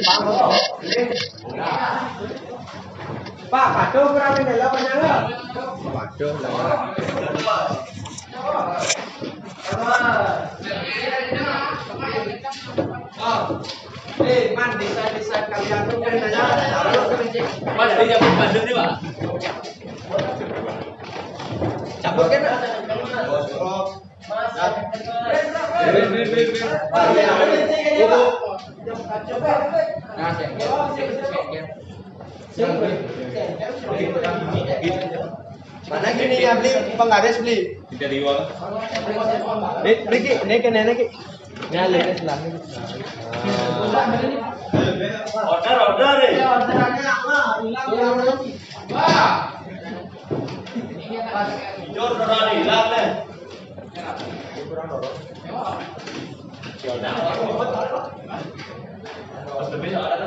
Pak Moto. Pak, padu kurang ini lah. Eh, man, desain-desain kalian tuh kan meja. Pak, dari Bandung nih, Pak. Cabut kan? Mana gini ya beli penggaris beli. Dari uang. Ini beli ki, ini kan ini ki. Ini alih ke sebelah ini. Order, order nih. Jor, order nih, hilang nih. Pas lebih ada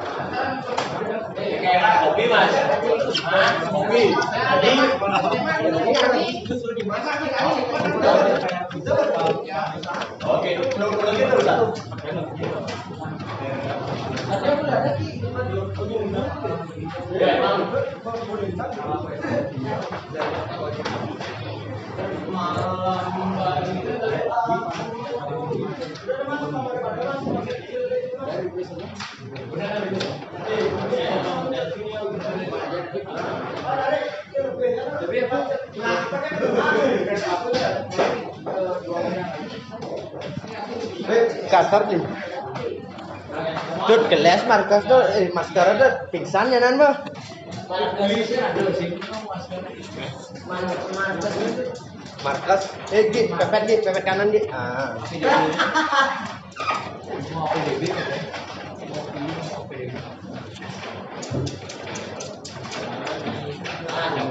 Oke, emang. Kasar nih. Tuh gelas markas tuh eh masker tuh pingsan ya nan bah. Markas eh di pepet di pepet kanan di. Ah.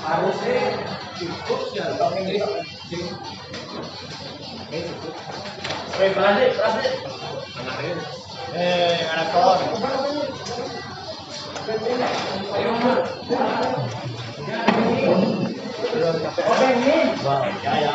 harusnya cukup ya Eh, berani, Oke, ini. Wah, ya.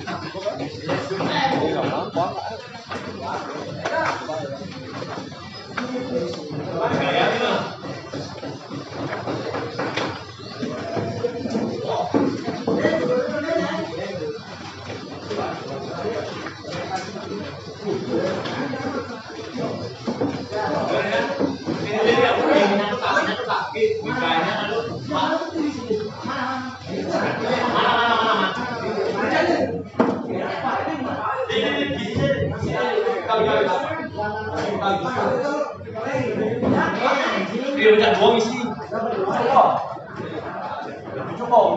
Cuba,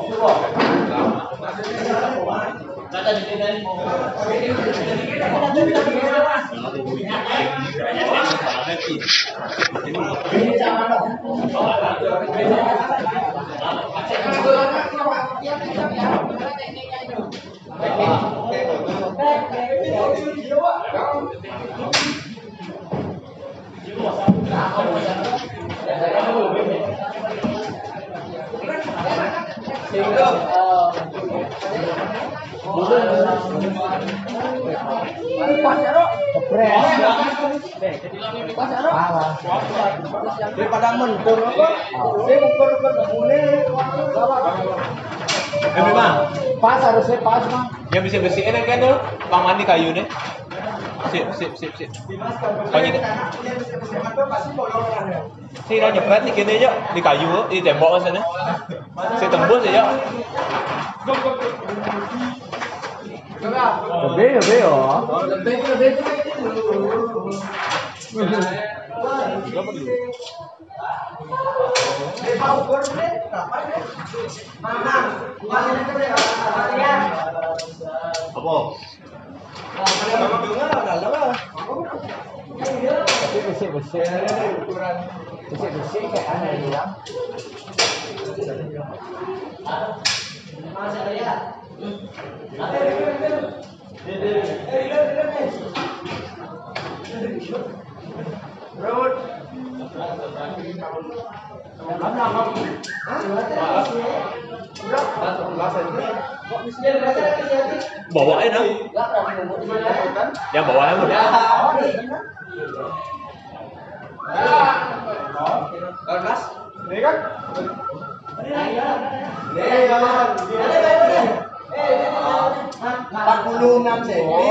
cuba. Sini. Daripada mendung apa? Dia ukur-ukur. Eh memang, Pas harusnya pas mah. yang bisa bersihin kan tuh Bang Mandi kayu nih. Sip, sip, sip, sip. Banyak Sih dah nyepet nih gini aja di kayu, di tembok kan sana. Saya tembus aja. Lebih, lebih ya. Apa? Tapi ya. Bawa aja dong. Yang bawa aja udah. Mas, ini kan? Empat puluh enam senti.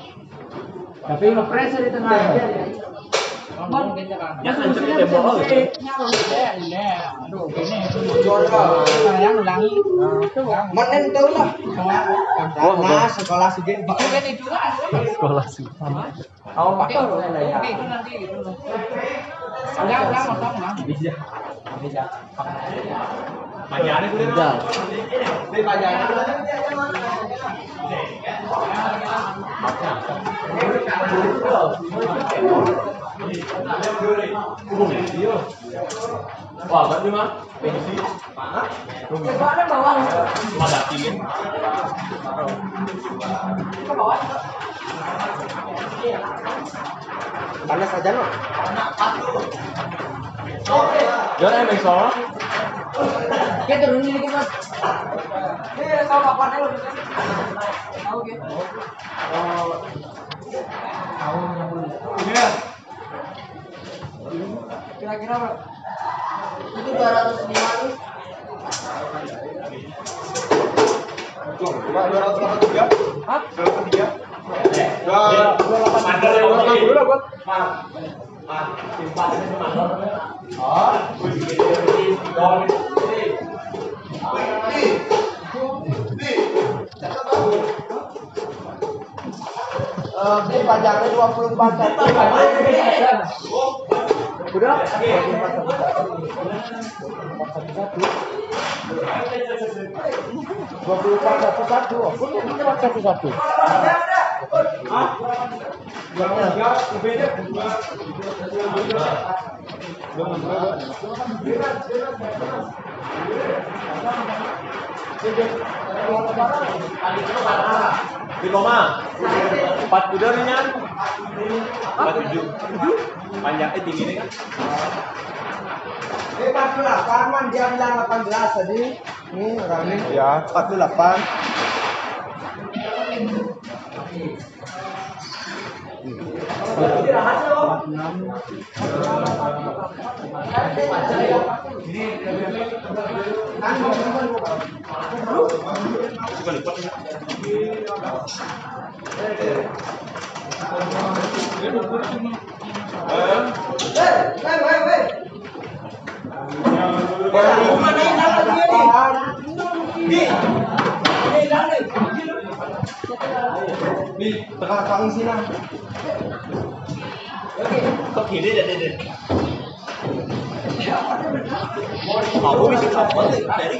Tapi ngepres di tengah aja. ancam di tembok gitu. Jual Menen tahu lah. Nah, sekolah. Sekolah. Oh, ya. Pajangan. Wah, berarti mah pensi. Panas aja no. Jangan emang soal. Kita turun ini mas. Ini tahu kapan lo bisa? Tahu gitu. Kira-kira berapa? Itu 205 nih. Dua ratus delapan tiga. Hah? Dua ratus tiga. Dua Mandor yang delapan puluh lah buat. Eh, ini panjangnya 24 satu. Udah? 24 satu satu. Aku ini 24 satu satu. Di koma. Empat kuda nih. Empat tujuh. Panjangnya tinggi nih kan. Ini 48 man dia bilang 18 tadi. Ini orang ini. Ya, 48. Suka lipat ya. Di tengah kang sini. Kok gini jadi deh. Aku bisa sampai dari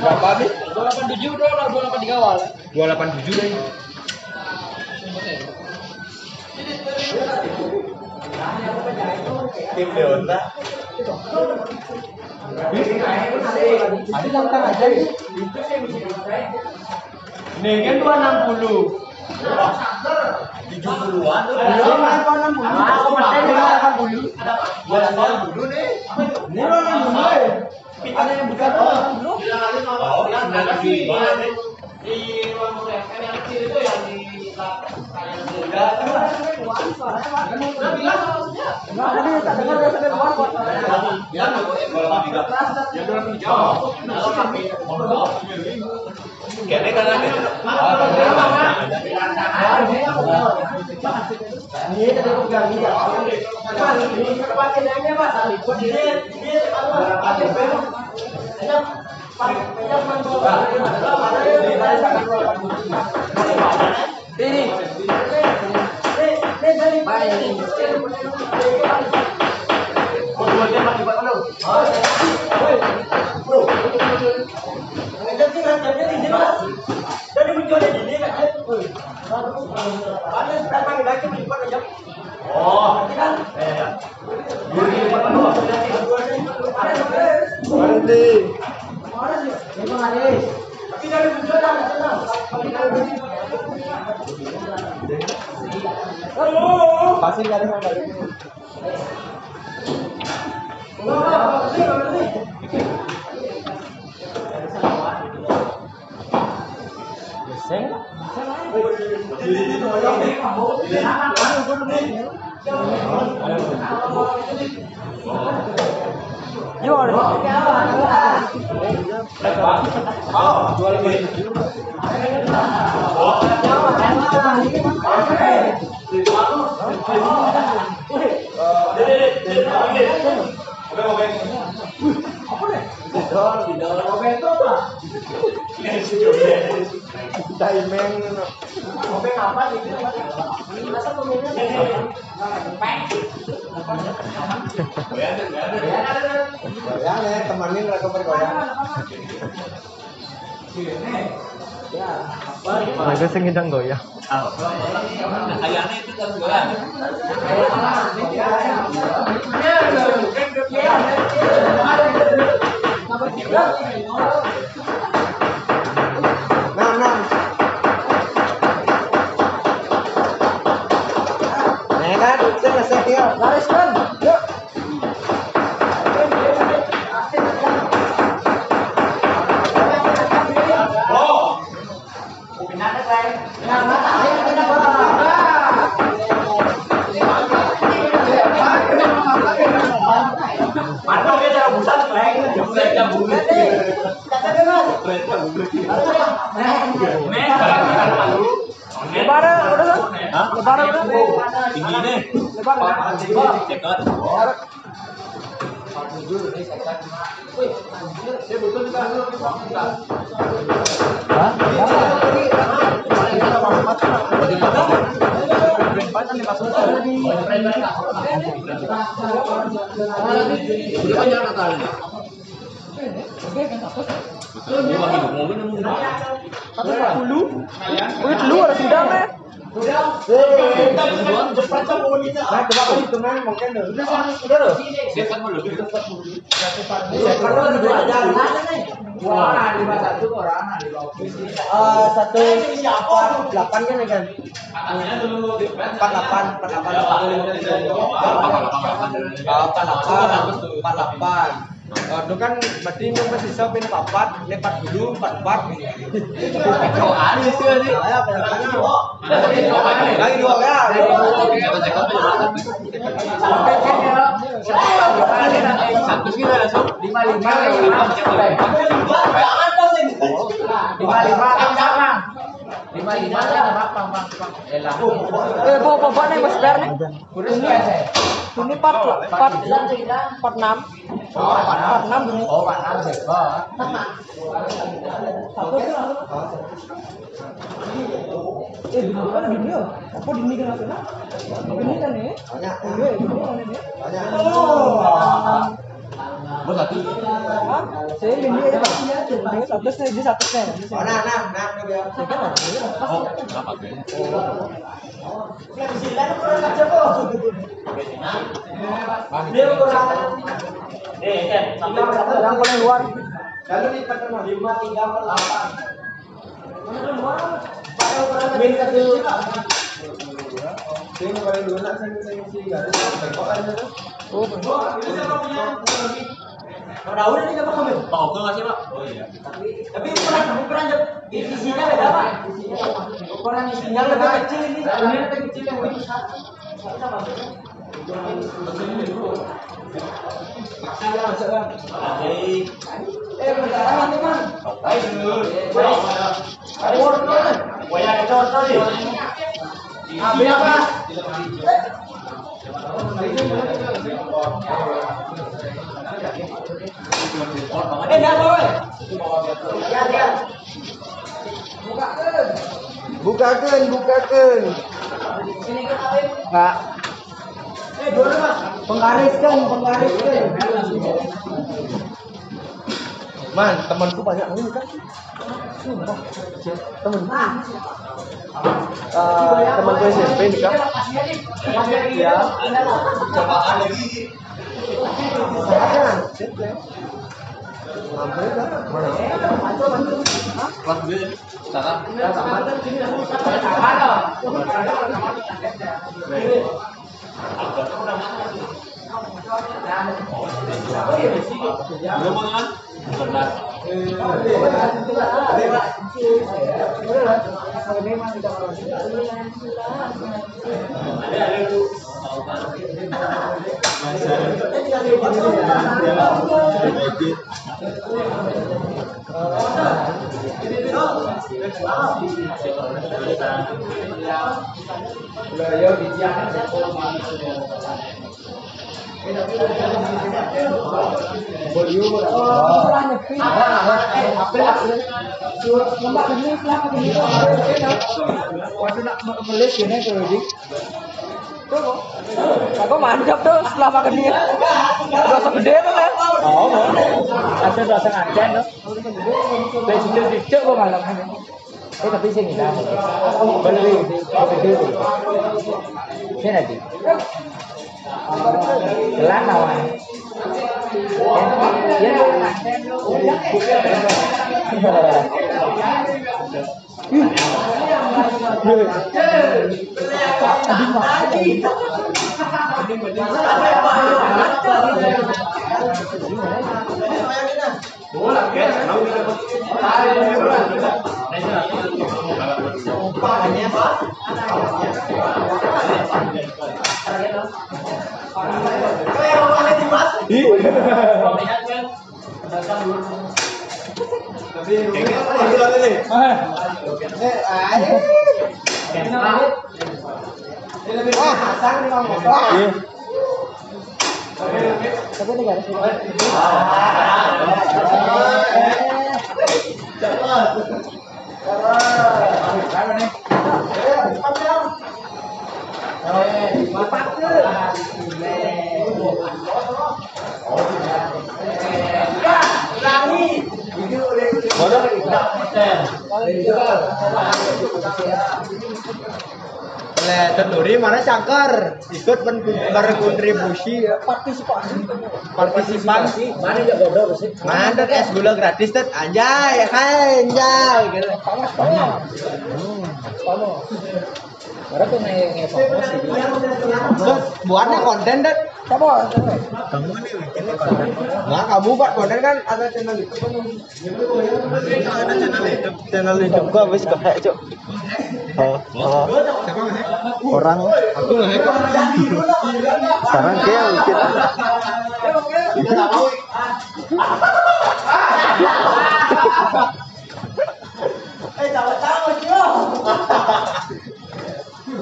Berapa nih? 287 dong, 28 dikawal. 287 deh. tim Deonta. Aja. Nih kan 260. 70-an tuh. Belum 260. Aku pakai 280. Gua asal dulu nih. Ini 260 ya. Ada yang buka. Oh, sembilan lima. Di ruang yang kecil itu yang di maksudnya. Enggak, tadi Ya. Ya iya. Ini dari Jadi menjual ini kan? Ada sekarang Jual. Jual. Oke. Oke. Oke. Oke. Oke. Nggak ada yang balik. Timing. Ya. Lagu sing ngidang goyang. itu kan goyang. Enam, enam. Nih kan, saya ngesek dia. Laris kan? Yuk. Oh, Nah, mata ayo kita jam bulan. Lebaran udah kan? Hah? Lebaran udah. Tinggi nih. Lebaran. Cekat. Hah? lima Satu puluh. Wih, dulu ada sidang nih. Nah, coba kau hitungan mungkin dulu. Udah, udah loh. Satu. Eh, satu empat delapan kan ya kan? Delapan. Oh, itu kan berarti ini masih sisa pin papat, lepat dulu, empat empat. Aneh sih ini. Saya pendapatannya. Lagi dua ya. Satu sih langsung. Lima lima lima lima lima kan sama. Lima lima kan sama pang pang pang. Elah. Eh, bawa bawa nih mas Ber nih. Kurus pese. Ini empat empat empat enam. Empat enam ini. Oh, Pak Nam sih. Oh. Eh, di mana gini ya? Apa di ini kan apa? Gini kan ya? Banyak. Iya, gini kan ini. Banyak. Bos satu. Saya. Ini satu saya satu saya. Oh, nah, nah, nah. Oh? Yang paling luar. Lalu ditekan lima tiga delapan. Min satu. Ini paling saya saya garis. Ada tuh? Oh, Udah udah nih apa kamu? Tahu ke nggak sih, Pak? Oh iya. Tapi ukuran ukuran isinya beda pak. Ukuran isinya lebih kecil ini. Ini lebih kecil yang ini satu. Satu maksudnya. Eh, bentar nanti man. Baik dulu. Ayo, Waya itu tadi. Ambil apa? Eh, enggak boleh. Ya, ya. bukakan, bukakan. Sini kita. Enggak. Eh, mas. Penggariskan, penggariskan. Man, temanku banyak ini kan. Temen. Eh, temanku SMP nih kan. Ya. Cobaan lagi. Jangan. Mampu kan? Mana? Kelas ya. Cara. Kan? Melis gini tuh. Tuh, aku mantap tuh setelah makan dia. Rasa tuh kan? Oh, ada rasa ngajen tuh. Dari situ dicek kok malam ini. Eh tapi sih nggak Beli di gede tuh. Sini Kayak orang lain dibahas. Tapi lu kan bilang ini. Eh, ayo. Ini lebih pasang nih Bang. Iya. Tapi ini garis. Cepat. Cepat. Ayo, nih. Ayo, Oleh Tenuri mana cangkar ikut berkontribusi. Partisipasi partisipasi Mana ya bodoh sih? mana es gula gratis tet anjay anjay gitu. Panas panas. Panas. Baru tuh buatnya konten tet Siapa? kamu nih bikinnya konten. Nah kamu buat konten kan ada channel itu ada channel YouTube. Channel YouTube gua habis kehek cok oh, oh. orang. Aku sekarang dia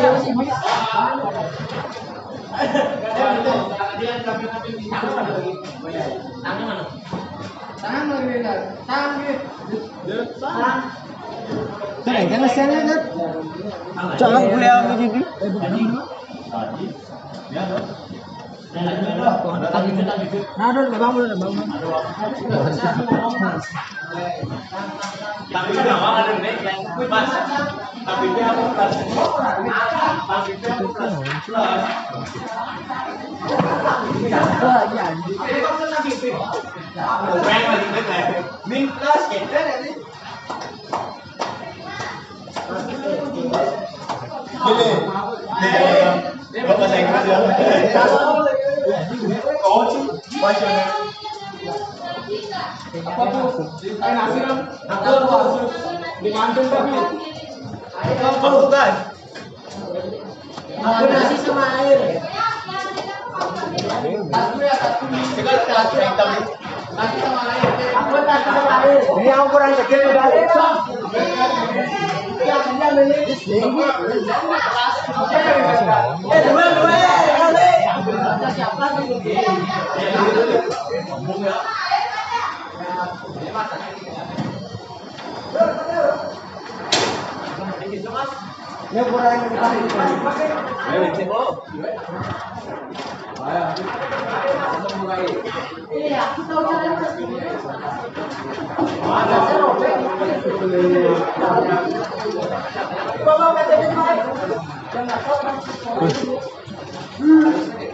yang bikin Keren kan nasihatnya kan? Jangan kuliah begini. Nah, udah bangun, bangun. Tapi Apa tuh? Di kantin tapi. Nasi sama air. Ya. Sekarang hitam. Nasi sama. Aku nasi sama air. Ini yang ukuran kecil udah ada. Dua dua eh. Ini ukuran yang kita Enggak jam 12 laut. Bang. Wih,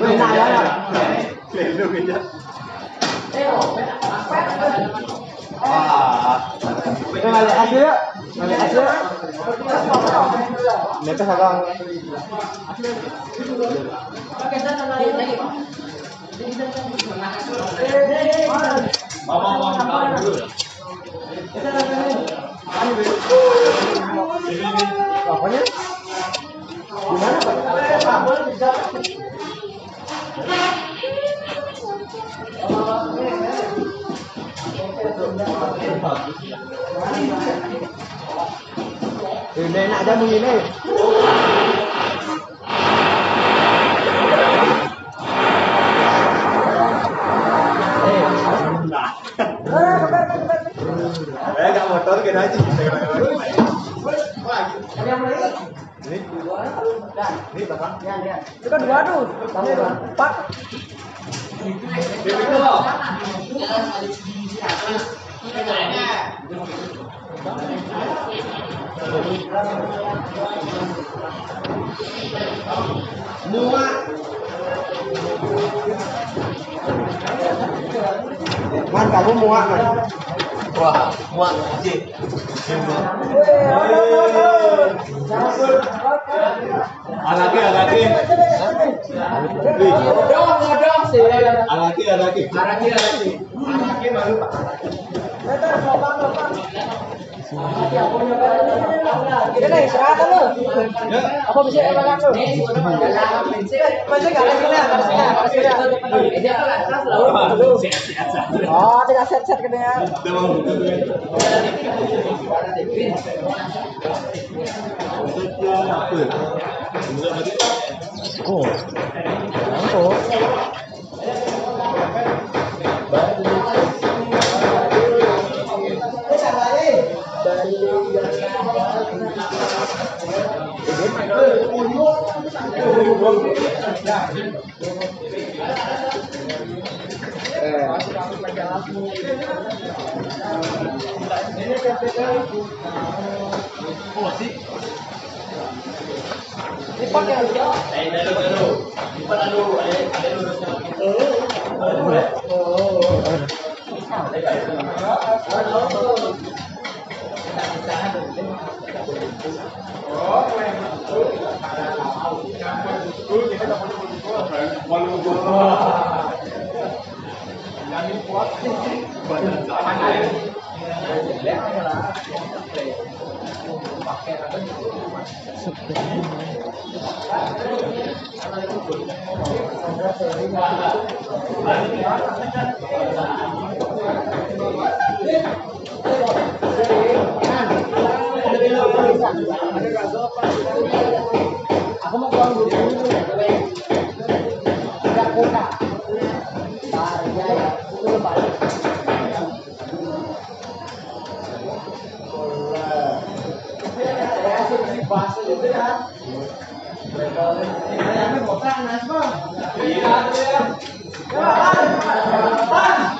nah ya. ya. Lelung aja. Ah, Ini balik asli ya. Balik asli. Mereka sekarang mama mau tahu dulu. apanya? Gimana Pak? Ini enak aja begini. Itu kan dua tuh. Kamu empat. Man, kamu muat man. Wah, muak aja. Anaknya, anaknya. Wih, Ngodong, ngodong sih. anaknya, anaknya. Araki, araki. Ini nih, serata lu. Apa bisa ya makan lu? Masih nggak ada sini, ada sini, ada sini. Dia kan keras lah. Sehat-sehat saja. Oh, tidak set-set katanya. Aku mau pulang dulu. Enggak kota. Barja ya, itu Ya, Bahasa itu ya. Ini kota, Nas, Bang. Iya, iya. Ya, Bang. Bang.